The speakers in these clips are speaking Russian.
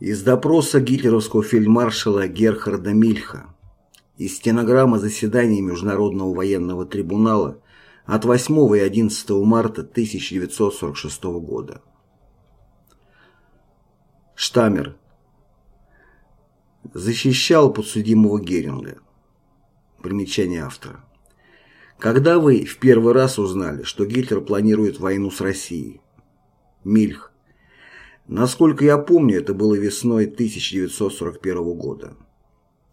Из допроса гитлеровского фельдмаршала Герхарда Мильха. Из стенограммы заседания Международного военного трибунала от 8 и 11 марта 1946 года. Штамер. Защищал подсудимого Геринга. Примечание автора. Когда вы в первый раз узнали, что Гитлер планирует войну с Россией? Мильх. Насколько я помню, это было весной 1941 года.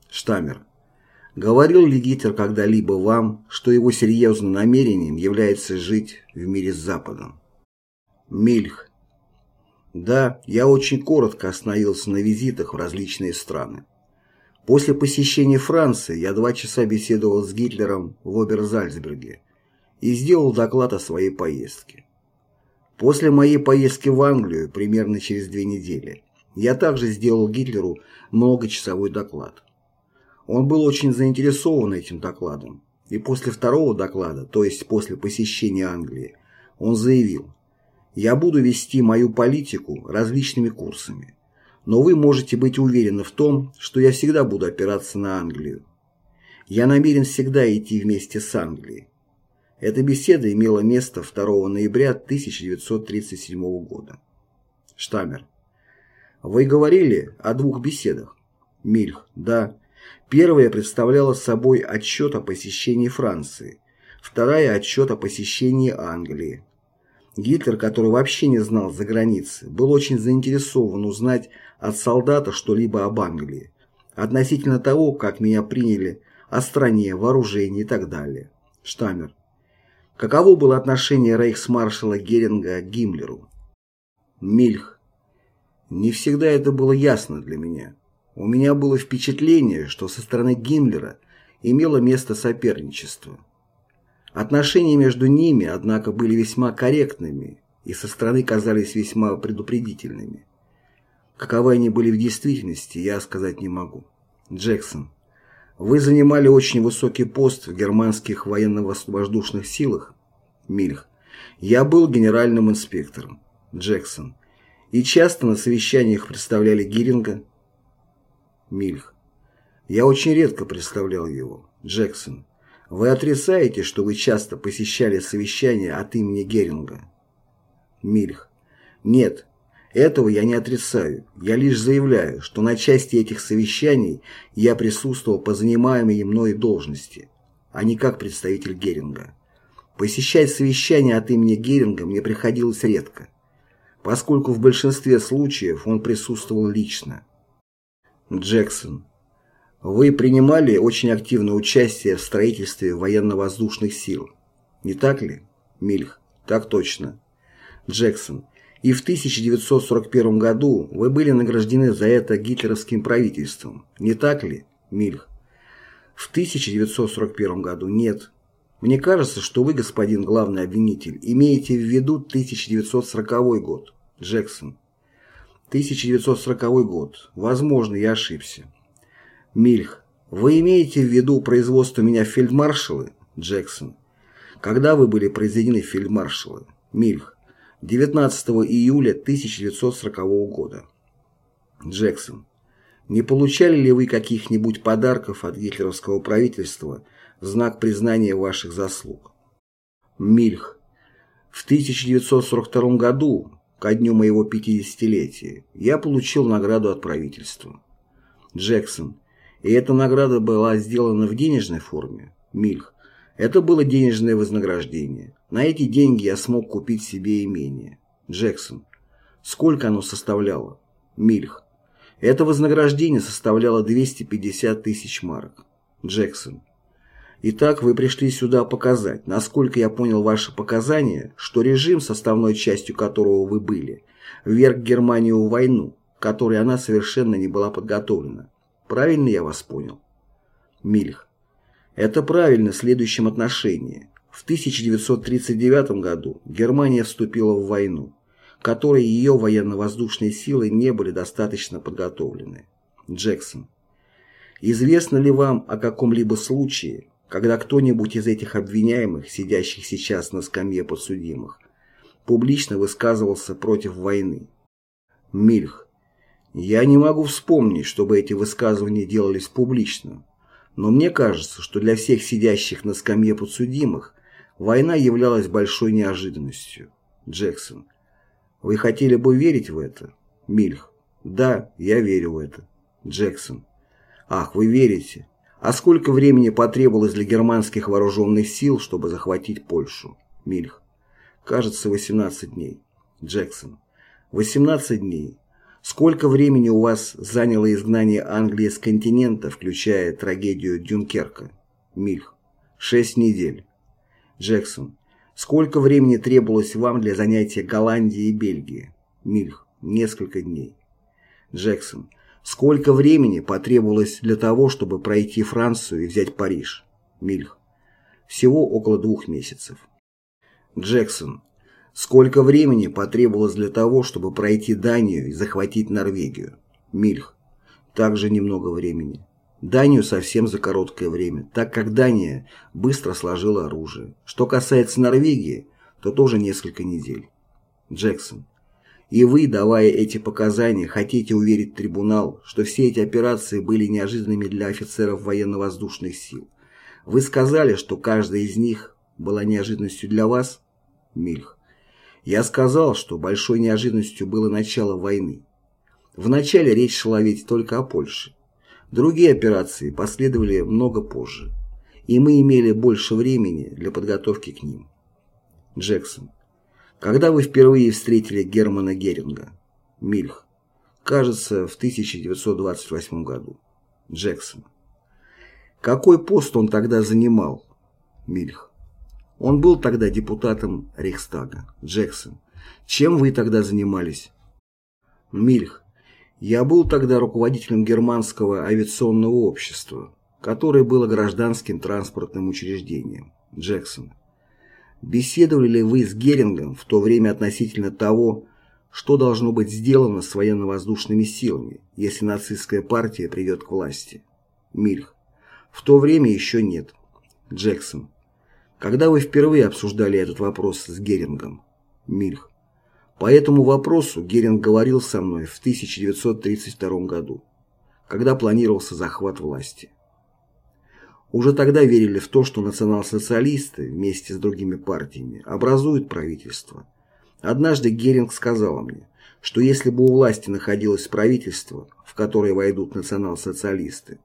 Штамер. Говорил ли Гитлер когда-либо вам, что его серьезным намерением является жить в мире с Западом? Мильх. Да, я очень коротко остановился на визитах в различные страны. После посещения Франции я два часа беседовал с Гитлером в Оберзальцберге и сделал доклад о своей поездке. После моей поездки в Англию, примерно через две недели, я также сделал Гитлеру многочасовой доклад. Он был очень заинтересован этим докладом, и после второго доклада, то есть после посещения Англии, он заявил, «Я буду вести мою политику различными курсами, но вы можете быть уверены в том, что я всегда буду опираться на Англию. Я намерен всегда идти вместе с Англией. Эта беседа имела место 2 ноября 1937 года. Штамер. Вы говорили о двух беседах. Мильх. Да. Первая представляла собой отчет о посещении Франции. Вторая – отчет о посещении Англии. Гитлер, который вообще не знал за границы, был очень заинтересован узнать от солдата что-либо об Англии, относительно того, как меня приняли, о стране, вооружении и так далее. Штамер. Каково было отношение рейхсмаршала Геринга к Гиммлеру? Мильх. Не всегда это было ясно для меня. У меня было впечатление, что со стороны Гиммлера имело место соперничество. Отношения между ними, однако, были весьма корректными и со стороны казались весьма предупредительными. Каковы они были в действительности, я сказать не могу. Джексон. Вы занимали очень высокий пост в германских военно-воздушных силах? Мильх. Я был генеральным инспектором. Джексон. И часто на совещаниях представляли Гиринга? Мильх. Я очень редко представлял его. Джексон. Вы отрицаете, что вы часто посещали совещания от имени Геринга? Мильх. Нет, этого я не отрицаю. Я лишь заявляю, что на части этих совещаний я присутствовал по занимаемой мной должности, а не как представитель Геринга. Посещать совещания от имени Геринга мне приходилось редко, поскольку в большинстве случаев он присутствовал лично. Джексон. Вы принимали очень активное участие в строительстве военно-воздушных сил, не так ли? Мильх. Так точно. Джексон и в 1941 году вы были награждены за это гитлеровским правительством, не так ли, Мильх? В 1941 году нет. Мне кажется, что вы, господин главный обвинитель, имеете в виду 1940 год, Джексон. 1940 год. Возможно, я ошибся. Мильх. Вы имеете в виду производство меня в фельдмаршалы, Джексон? Когда вы были произведены в фельдмаршалы? Мильх. 19 июля 1940 года. Джексон. Не получали ли вы каких-нибудь подарков от гитлеровского правительства в знак признания ваших заслуг? Мильх. В 1942 году, ко дню моего 50-летия, я получил награду от правительства. Джексон. И эта награда была сделана в денежной форме? Мильх. Это было денежное вознаграждение. На эти деньги я смог купить себе имение. Джексон. Сколько оно составляло? Мильх. Это вознаграждение составляло 250 тысяч марок. Джексон. Итак, вы пришли сюда показать, насколько я понял ваши показания, что режим, составной частью которого вы были, вверг Германию в войну, которой она совершенно не была подготовлена. Правильно я вас понял? Мильх. Это правильно в следующем отношении. В 1939 году Германия вступила в войну, которой ее военно-воздушные силы не были достаточно подготовлены. Джексон. Известно ли вам о каком-либо случае, когда кто-нибудь из этих обвиняемых, сидящих сейчас на скамье подсудимых, публично высказывался против войны? Мильх. Я не могу вспомнить, чтобы эти высказывания делались публично, но мне кажется, что для всех сидящих на скамье подсудимых война являлась большой неожиданностью. Джексон. Вы хотели бы верить в это? Мильх. Да, я верю в это. Джексон. Ах, вы верите? А сколько времени потребовалось для германских вооруженных сил, чтобы захватить Польшу? Мильх. Кажется, 18 дней. Джексон. 18 дней. Сколько времени у вас заняло изгнание Англии с континента, включая трагедию Дюнкерка? Мильх. Шесть недель. Джексон. Сколько времени требовалось вам для занятия Голландии и Бельгии? Мильх. Несколько дней. Джексон. Сколько времени потребовалось для того, чтобы пройти Францию и взять Париж? Мильх. Всего около двух месяцев. Джексон. Сколько времени потребовалось для того, чтобы пройти Данию и захватить Норвегию? Мильх. Также немного времени. Данию совсем за короткое время, так как Дания быстро сложила оружие. Что касается Норвегии, то тоже несколько недель. Джексон. И вы, давая эти показания, хотите уверить трибунал, что все эти операции были неожиданными для офицеров военно-воздушных сил. Вы сказали, что каждая из них была неожиданностью для вас? Мильх. Я сказал, что большой неожиданностью было начало войны. Вначале речь шла ведь только о Польше. Другие операции последовали много позже, и мы имели больше времени для подготовки к ним. Джексон. Когда вы впервые встретили Германа Геринга? Мильх. Кажется, в 1928 году. Джексон. Какой пост он тогда занимал? Мильх. Он был тогда депутатом Рейхстага. Джексон. Чем вы тогда занимались? Мильх. Я был тогда руководителем германского авиационного общества, которое было гражданским транспортным учреждением. Джексон. Беседовали ли вы с Герингом в то время относительно того, что должно быть сделано с военно-воздушными силами, если нацистская партия придет к власти? Мильх. В то время еще нет. Джексон. Когда вы впервые обсуждали этот вопрос с Герингом? Мильх. По этому вопросу Геринг говорил со мной в 1932 году, когда планировался захват власти. Уже тогда верили в то, что национал-социалисты вместе с другими партиями образуют правительство. Однажды Геринг сказал мне, что если бы у власти находилось правительство, в которое войдут национал-социалисты,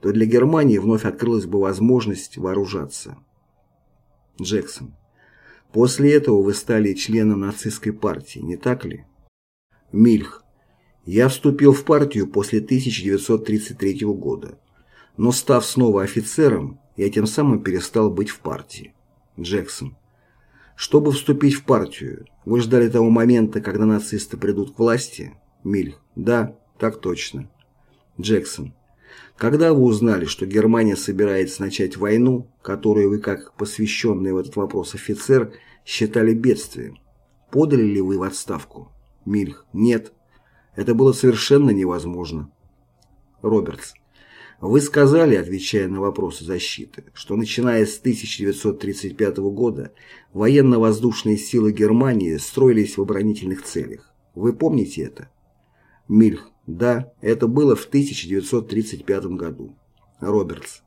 то для Германии вновь открылась бы возможность вооружаться. Джексон. После этого вы стали членом нацистской партии, не так ли? Мильх. Я вступил в партию после 1933 года. Но став снова офицером, я тем самым перестал быть в партии. Джексон. Чтобы вступить в партию, вы ждали того момента, когда нацисты придут к власти? Мильх. Да, так точно. Джексон. Когда вы узнали, что Германия собирается начать войну, которую вы, как посвященный в этот вопрос офицер, считали бедствием, подали ли вы в отставку? Мильх. Нет. Это было совершенно невозможно. Робертс. Вы сказали, отвечая на вопросы защиты, что начиная с 1935 года военно-воздушные силы Германии строились в оборонительных целях. Вы помните это? Мильх. Да, это было в 1935 году. Робертс.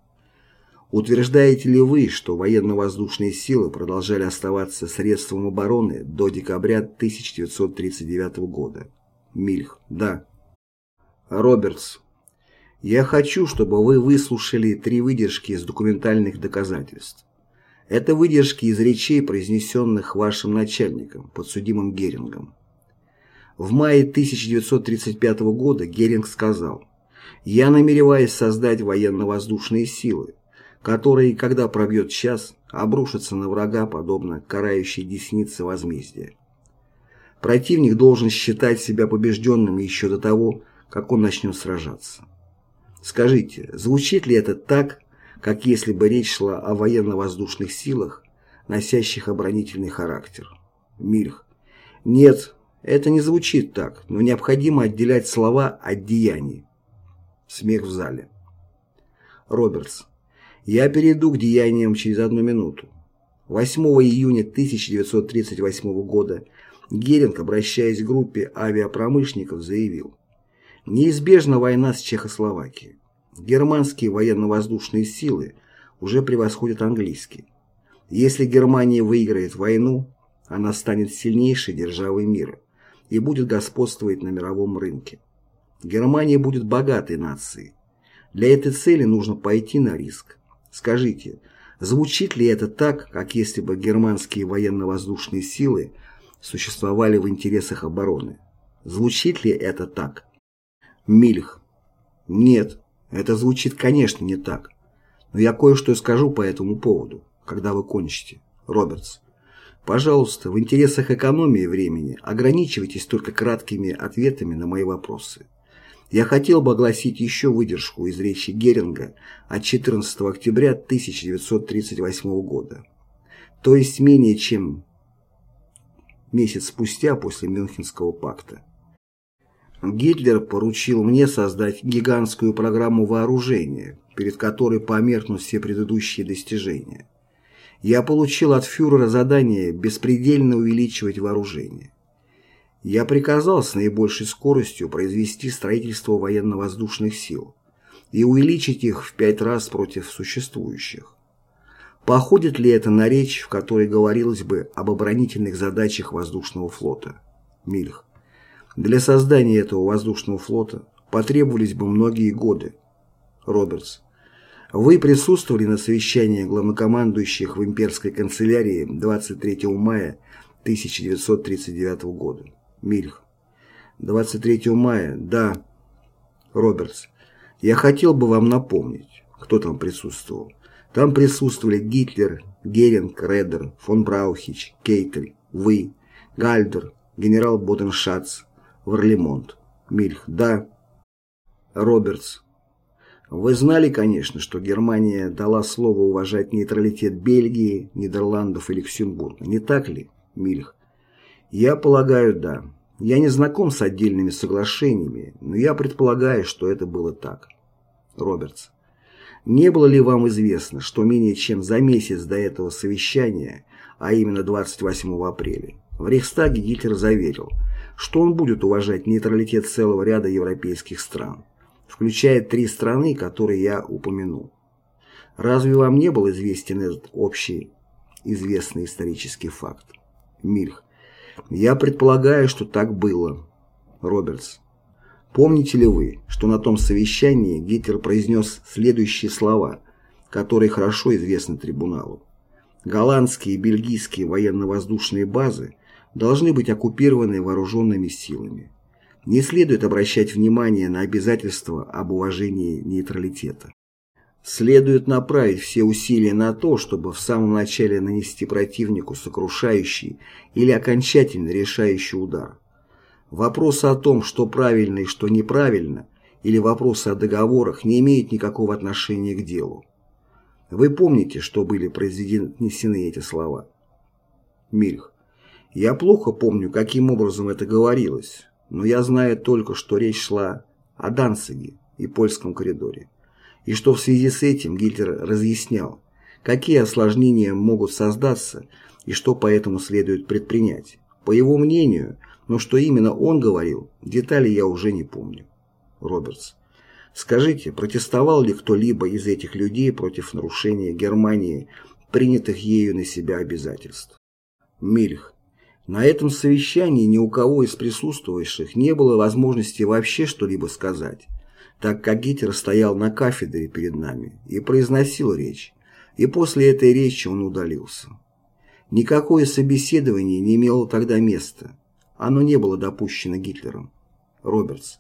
Утверждаете ли вы, что военно-воздушные силы продолжали оставаться средством обороны до декабря 1939 года? Мильх. Да. Робертс. Я хочу, чтобы вы выслушали три выдержки из документальных доказательств. Это выдержки из речей, произнесенных вашим начальником, подсудимым Герингом. В мае 1935 года Геринг сказал «Я намереваюсь создать военно-воздушные силы, которые, когда пробьет час, обрушатся на врага, подобно карающей деснице возмездия. Противник должен считать себя побежденным еще до того, как он начнет сражаться. Скажите, звучит ли это так, как если бы речь шла о военно-воздушных силах, носящих оборонительный характер? Мильх. Нет, это не звучит так, но необходимо отделять слова от деяний. Смех в зале. Робертс. Я перейду к деяниям через одну минуту. 8 июня 1938 года Геринг, обращаясь к группе авиапромышленников, заявил Неизбежна война с Чехословакией. Германские военно-воздушные силы уже превосходят английские. Если Германия выиграет войну, она станет сильнейшей державой мира и будет господствовать на мировом рынке. Германия будет богатой нацией. Для этой цели нужно пойти на риск. Скажите, звучит ли это так, как если бы германские военно-воздушные силы существовали в интересах обороны? Звучит ли это так? Мильх. Нет, это звучит, конечно, не так. Но я кое-что скажу по этому поводу, когда вы кончите. Робертс. Пожалуйста, в интересах экономии времени ограничивайтесь только краткими ответами на мои вопросы. Я хотел бы огласить еще выдержку из речи Геринга от 14 октября 1938 года, то есть менее чем месяц спустя после Мюнхенского пакта. Гитлер поручил мне создать гигантскую программу вооружения, перед которой померкнут все предыдущие достижения. Я получил от фюрера задание беспредельно увеличивать вооружение. Я приказал с наибольшей скоростью произвести строительство военно-воздушных сил и увеличить их в пять раз против существующих. Походит ли это на речь, в которой говорилось бы об оборонительных задачах воздушного флота? Мильх. Для создания этого воздушного флота потребовались бы многие годы. Робертс. Вы присутствовали на совещании главнокомандующих в имперской канцелярии 23 мая 1939 года. Мильх. 23 мая, да. Робертс. Я хотел бы вам напомнить, кто там присутствовал. Там присутствовали Гитлер, Геринг, Редер, фон Браухич, Кейтель, вы, Гальдер, генерал Боденшац, Варлемонт. Мильх. Да. Робертс. Вы знали, конечно, что Германия дала слово уважать нейтралитет Бельгии, Нидерландов и Люксембурга. Не так ли, Мильх? Я полагаю, да. Я не знаком с отдельными соглашениями, но я предполагаю, что это было так. Робертс. Не было ли вам известно, что менее чем за месяц до этого совещания, а именно 28 апреля, в Рейхстаге Гитлер заверил – что он будет уважать нейтралитет целого ряда европейских стран, включая три страны, которые я упомянул. Разве вам не был известен этот общий известный исторический факт? Мильх. Я предполагаю, что так было. Робертс. Помните ли вы, что на том совещании Гитлер произнес следующие слова, которые хорошо известны трибуналу? Голландские и бельгийские военно-воздушные базы должны быть оккупированы вооруженными силами. Не следует обращать внимание на обязательства об уважении нейтралитета. Следует направить все усилия на то, чтобы в самом начале нанести противнику сокрушающий или окончательно решающий удар. Вопросы о том, что правильно и что неправильно, или вопросы о договорах не имеют никакого отношения к делу. Вы помните, что были произнесены эти слова? Мильх. Я плохо помню, каким образом это говорилось, но я знаю только, что речь шла о Данциге и польском коридоре, и что в связи с этим Гитлер разъяснял, какие осложнения могут создаться и что поэтому следует предпринять. По его мнению, но что именно он говорил, детали я уже не помню. Робертс. Скажите, протестовал ли кто-либо из этих людей против нарушения Германии принятых ею на себя обязательств? Мильх. На этом совещании ни у кого из присутствующих не было возможности вообще что-либо сказать, так как Гитлер стоял на кафедре перед нами и произносил речь, и после этой речи он удалился. Никакое собеседование не имело тогда места, оно не было допущено Гитлером. Робертс.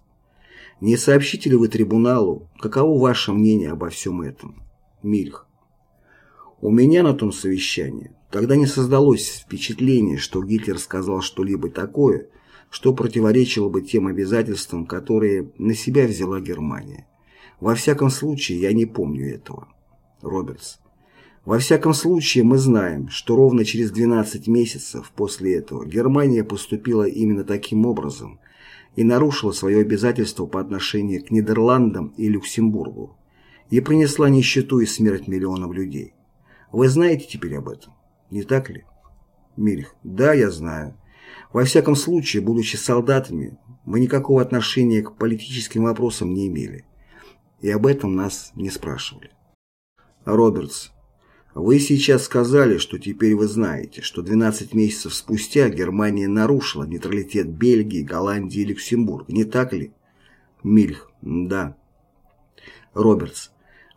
Не сообщите ли вы трибуналу, каково ваше мнение обо всем этом? Мильх. У меня на том совещании Тогда не создалось впечатление, что Гитлер сказал что-либо такое, что противоречило бы тем обязательствам, которые на себя взяла Германия. Во всяком случае, я не помню этого. Робертс. Во всяком случае, мы знаем, что ровно через 12 месяцев после этого Германия поступила именно таким образом и нарушила свое обязательство по отношению к Нидерландам и Люксембургу и принесла нищету и смерть миллионов людей. Вы знаете теперь об этом? Не так ли? Мирих. Да, я знаю. Во всяком случае, будучи солдатами, Мы никакого отношения к политическим вопросам не имели. И об этом нас не спрашивали. Робертс, вы сейчас сказали, что теперь вы знаете, что 12 месяцев спустя Германия нарушила нейтралитет Бельгии, Голландии и Люксембурга, не так ли? Мильх, да. Робертс,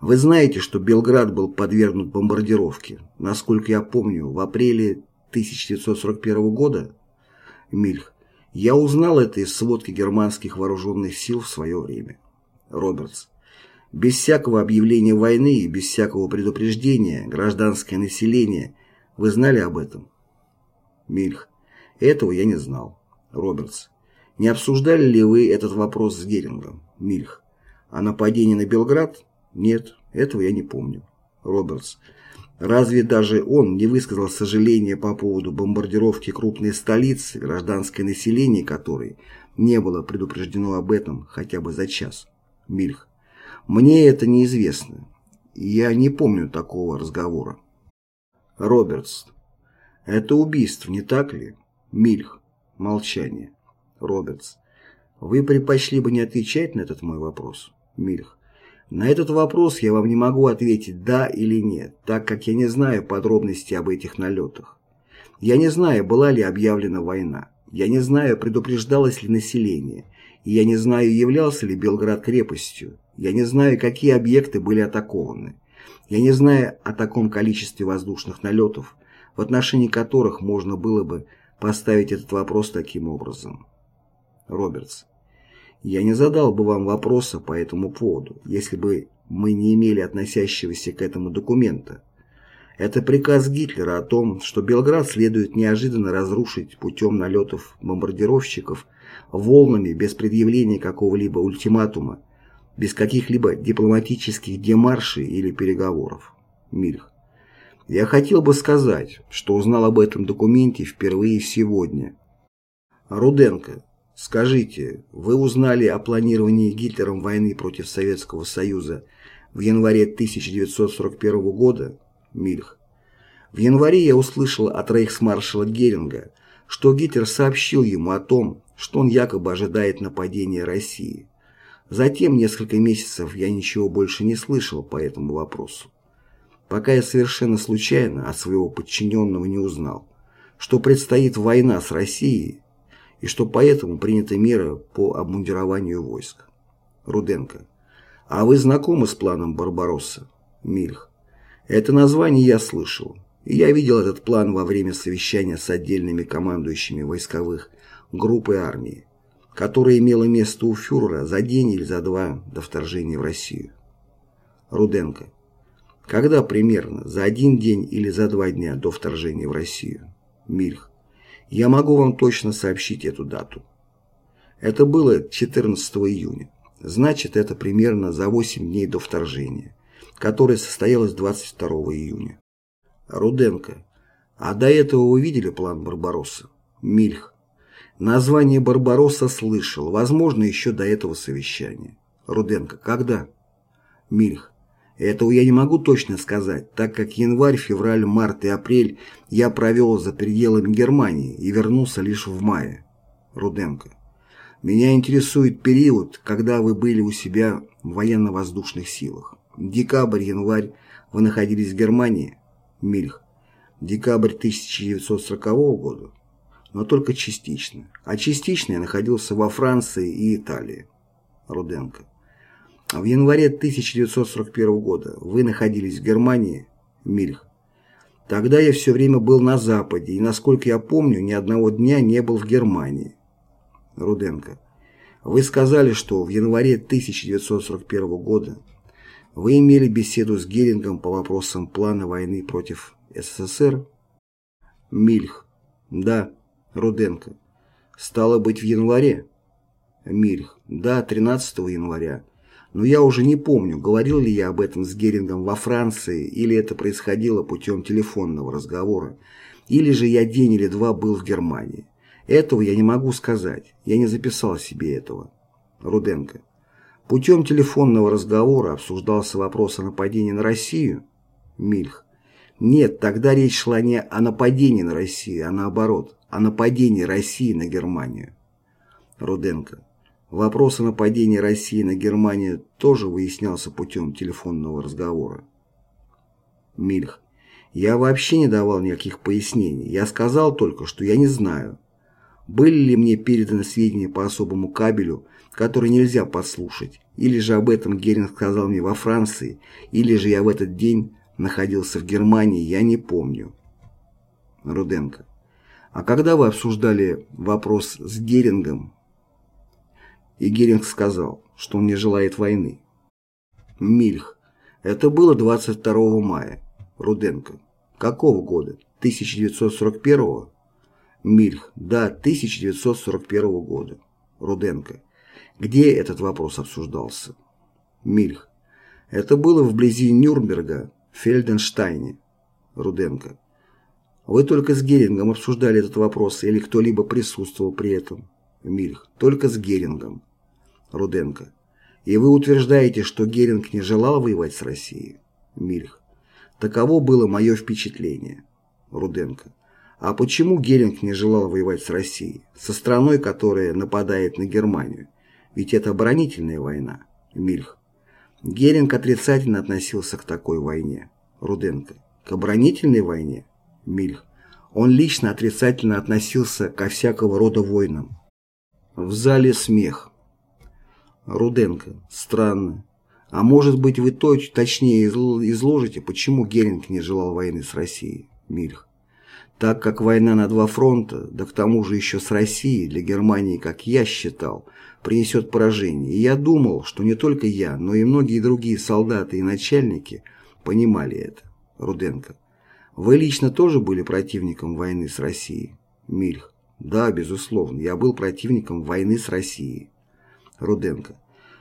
вы знаете, что Белград был подвергнут бомбардировке, насколько я помню, в апреле 1941 года? Мильх, я узнал это из сводки германских вооруженных сил в свое время. Робертс, без всякого объявления войны и без всякого предупреждения гражданское население, вы знали об этом? Мильх, этого я не знал. Робертс, не обсуждали ли вы этот вопрос с Герингом? Мильх, а нападение на Белград? Нет, этого я не помню. Робертс. Разве даже он не высказал сожаления по поводу бомбардировки крупной столицы, гражданское население которой не было предупреждено об этом хотя бы за час? Мильх. Мне это неизвестно. Я не помню такого разговора. Робертс. Это убийство, не так ли? Мильх. Молчание. Робертс. Вы предпочли бы не отвечать на этот мой вопрос? Мильх. На этот вопрос я вам не могу ответить «да» или «нет», так как я не знаю подробностей об этих налетах. Я не знаю, была ли объявлена война. Я не знаю, предупреждалось ли население. И я не знаю, являлся ли Белград крепостью. Я не знаю, какие объекты были атакованы. Я не знаю о таком количестве воздушных налетов, в отношении которых можно было бы поставить этот вопрос таким образом. Робертс. Я не задал бы вам вопроса по этому поводу, если бы мы не имели относящегося к этому документа. Это приказ Гитлера о том, что Белград следует неожиданно разрушить путем налетов бомбардировщиков волнами без предъявления какого-либо ультиматума, без каких-либо дипломатических демаршей или переговоров. Мильх. Я хотел бы сказать, что узнал об этом документе впервые сегодня. Руденко, Скажите, вы узнали о планировании Гитлером войны против Советского Союза в январе 1941 года? Мильх. В январе я услышал от рейхсмаршала Геринга, что Гитлер сообщил ему о том, что он якобы ожидает нападения России. Затем несколько месяцев я ничего больше не слышал по этому вопросу. Пока я совершенно случайно от своего подчиненного не узнал, что предстоит война с Россией, и что поэтому приняты меры по обмундированию войск. Руденко. А вы знакомы с планом Барбаросса? Мильх. Это название я слышал. Я видел этот план во время совещания с отдельными командующими войсковых групп и армии, которое имело место у фюрера за день или за два до вторжения в Россию. Руденко. Когда примерно? За один день или за два дня до вторжения в Россию? Мильх. Я могу вам точно сообщить эту дату. Это было 14 июня. Значит, это примерно за 8 дней до вторжения, которое состоялось 22 июня. Руденко. А до этого вы видели план Барбаросса? Мильх. Название Барбаросса слышал, возможно, еще до этого совещания. Руденко. Когда? Мильх. Этого я не могу точно сказать, так как январь, февраль, март и апрель я провел за пределами Германии и вернулся лишь в мае. Руденко. Меня интересует период, когда вы были у себя в военно-воздушных силах. Декабрь, январь вы находились в Германии? Мильх. Декабрь 1940 года? Но только частично. А частично я находился во Франции и Италии. Руденко. В январе 1941 года вы находились в Германии, Мильх. Тогда я все время был на Западе, и, насколько я помню, ни одного дня не был в Германии. Руденко. Вы сказали, что в январе 1941 года вы имели беседу с Герингом по вопросам плана войны против СССР? Мильх. Да. Руденко. Стало быть, в январе? Мильх. Да, 13 января но я уже не помню, говорил ли я об этом с Герингом во Франции, или это происходило путем телефонного разговора, или же я день или два был в Германии. Этого я не могу сказать, я не записал себе этого. Руденко. Путем телефонного разговора обсуждался вопрос о нападении на Россию? Мильх. Нет, тогда речь шла не о нападении на Россию, а наоборот, о нападении России на Германию. Руденко. Вопрос о нападении России на Германию тоже выяснялся путем телефонного разговора. Мильх. Я вообще не давал никаких пояснений. Я сказал только, что я не знаю, были ли мне переданы сведения по особому кабелю, который нельзя подслушать, или же об этом Геринг сказал мне во Франции, или же я в этот день находился в Германии, я не помню. Руденко. А когда вы обсуждали вопрос с Герингом, и Геринг сказал, что он не желает войны? Мильх. Это было 22 мая. Руденко. Какого года? 1941 -го? Мильх. Да, 1941 года. Руденко. Где этот вопрос обсуждался? Мильх. Это было вблизи Нюрнберга, в Фельденштайне. Руденко. Вы только с Герингом обсуждали этот вопрос или кто-либо присутствовал при этом? Мильх. Только с Герингом. Руденко. И вы утверждаете, что Геринг не желал воевать с Россией? Мильх. Таково было мое впечатление. Руденко. А почему Геринг не желал воевать с Россией, со страной, которая нападает на Германию? Ведь это оборонительная война. Мильх. Геринг отрицательно относился к такой войне. Руденко. К оборонительной войне? Мильх. Он лично отрицательно относился ко всякого рода войнам. В зале смех. Руденко. Странно. А может быть вы точ, точнее изложите, почему Геринг не желал войны с Россией? Мильх. Так как война на два фронта, да к тому же еще с Россией, для Германии, как я считал, принесет поражение. И я думал, что не только я, но и многие другие солдаты и начальники понимали это. Руденко. Вы лично тоже были противником войны с Россией? Мильх. Да, безусловно, я был противником войны с Россией. Руденко.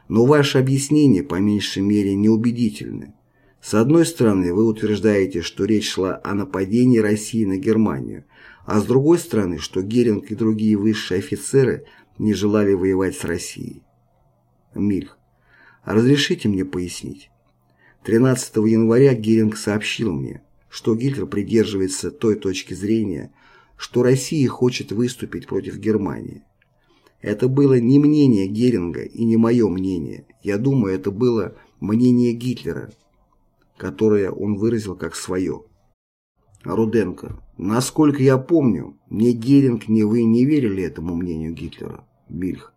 Но ваши объяснения, по меньшей мере, неубедительны. С одной стороны, вы утверждаете, что речь шла о нападении России на Германию, а с другой стороны, что Геринг и другие высшие офицеры не желали воевать с Россией. Мильх. Разрешите мне пояснить. 13 января Геринг сообщил мне, что Гитлер придерживается той точки зрения, что Россия хочет выступить против Германии. Это было не мнение Геринга и не мое мнение. Я думаю, это было мнение Гитлера, которое он выразил как свое. Руденко. Насколько я помню, ни Геринг, ни вы не верили этому мнению Гитлера. Бильх.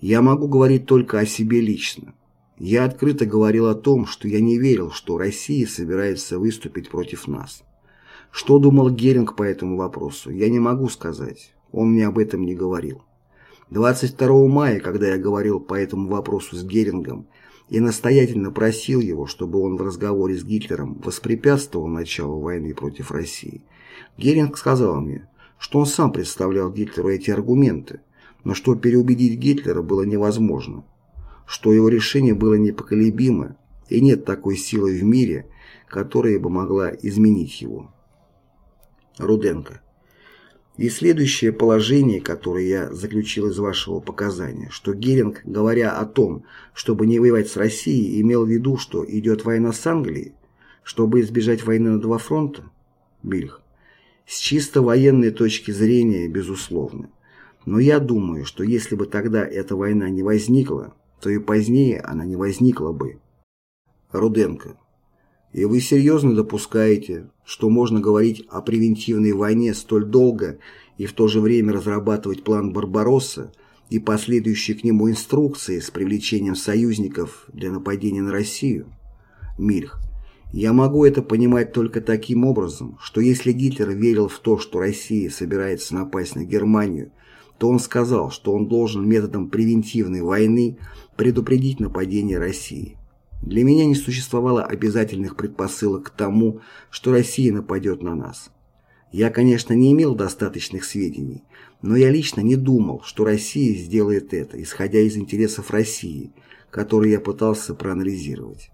Я могу говорить только о себе лично. Я открыто говорил о том, что я не верил, что Россия собирается выступить против нас. Что думал Геринг по этому вопросу, я не могу сказать. Он мне об этом не говорил. 22 мая, когда я говорил по этому вопросу с Герингом, и настоятельно просил его, чтобы он в разговоре с Гитлером воспрепятствовал началу войны против России. Геринг сказал мне, что он сам представлял Гитлеру эти аргументы, но что переубедить Гитлера было невозможно, что его решение было непоколебимо и нет такой силы в мире, которая бы могла изменить его. Руденко. И следующее положение, которое я заключил из вашего показания, что Геринг, говоря о том, чтобы не воевать с Россией, имел в виду, что идет война с Англией, чтобы избежать войны на два фронта? Бильх. С чисто военной точки зрения, безусловно. Но я думаю, что если бы тогда эта война не возникла, то и позднее она не возникла бы. Руденко. И вы серьезно допускаете, что можно говорить о превентивной войне столь долго и в то же время разрабатывать план Барбаросса и последующие к нему инструкции с привлечением союзников для нападения на Россию? Мильх. Я могу это понимать только таким образом, что если Гитлер верил в то, что Россия собирается напасть на Германию, то он сказал, что он должен методом превентивной войны предупредить нападение России. Для меня не существовало обязательных предпосылок к тому, что Россия нападет на нас. Я, конечно, не имел достаточных сведений, но я лично не думал, что Россия сделает это, исходя из интересов России, которые я пытался проанализировать.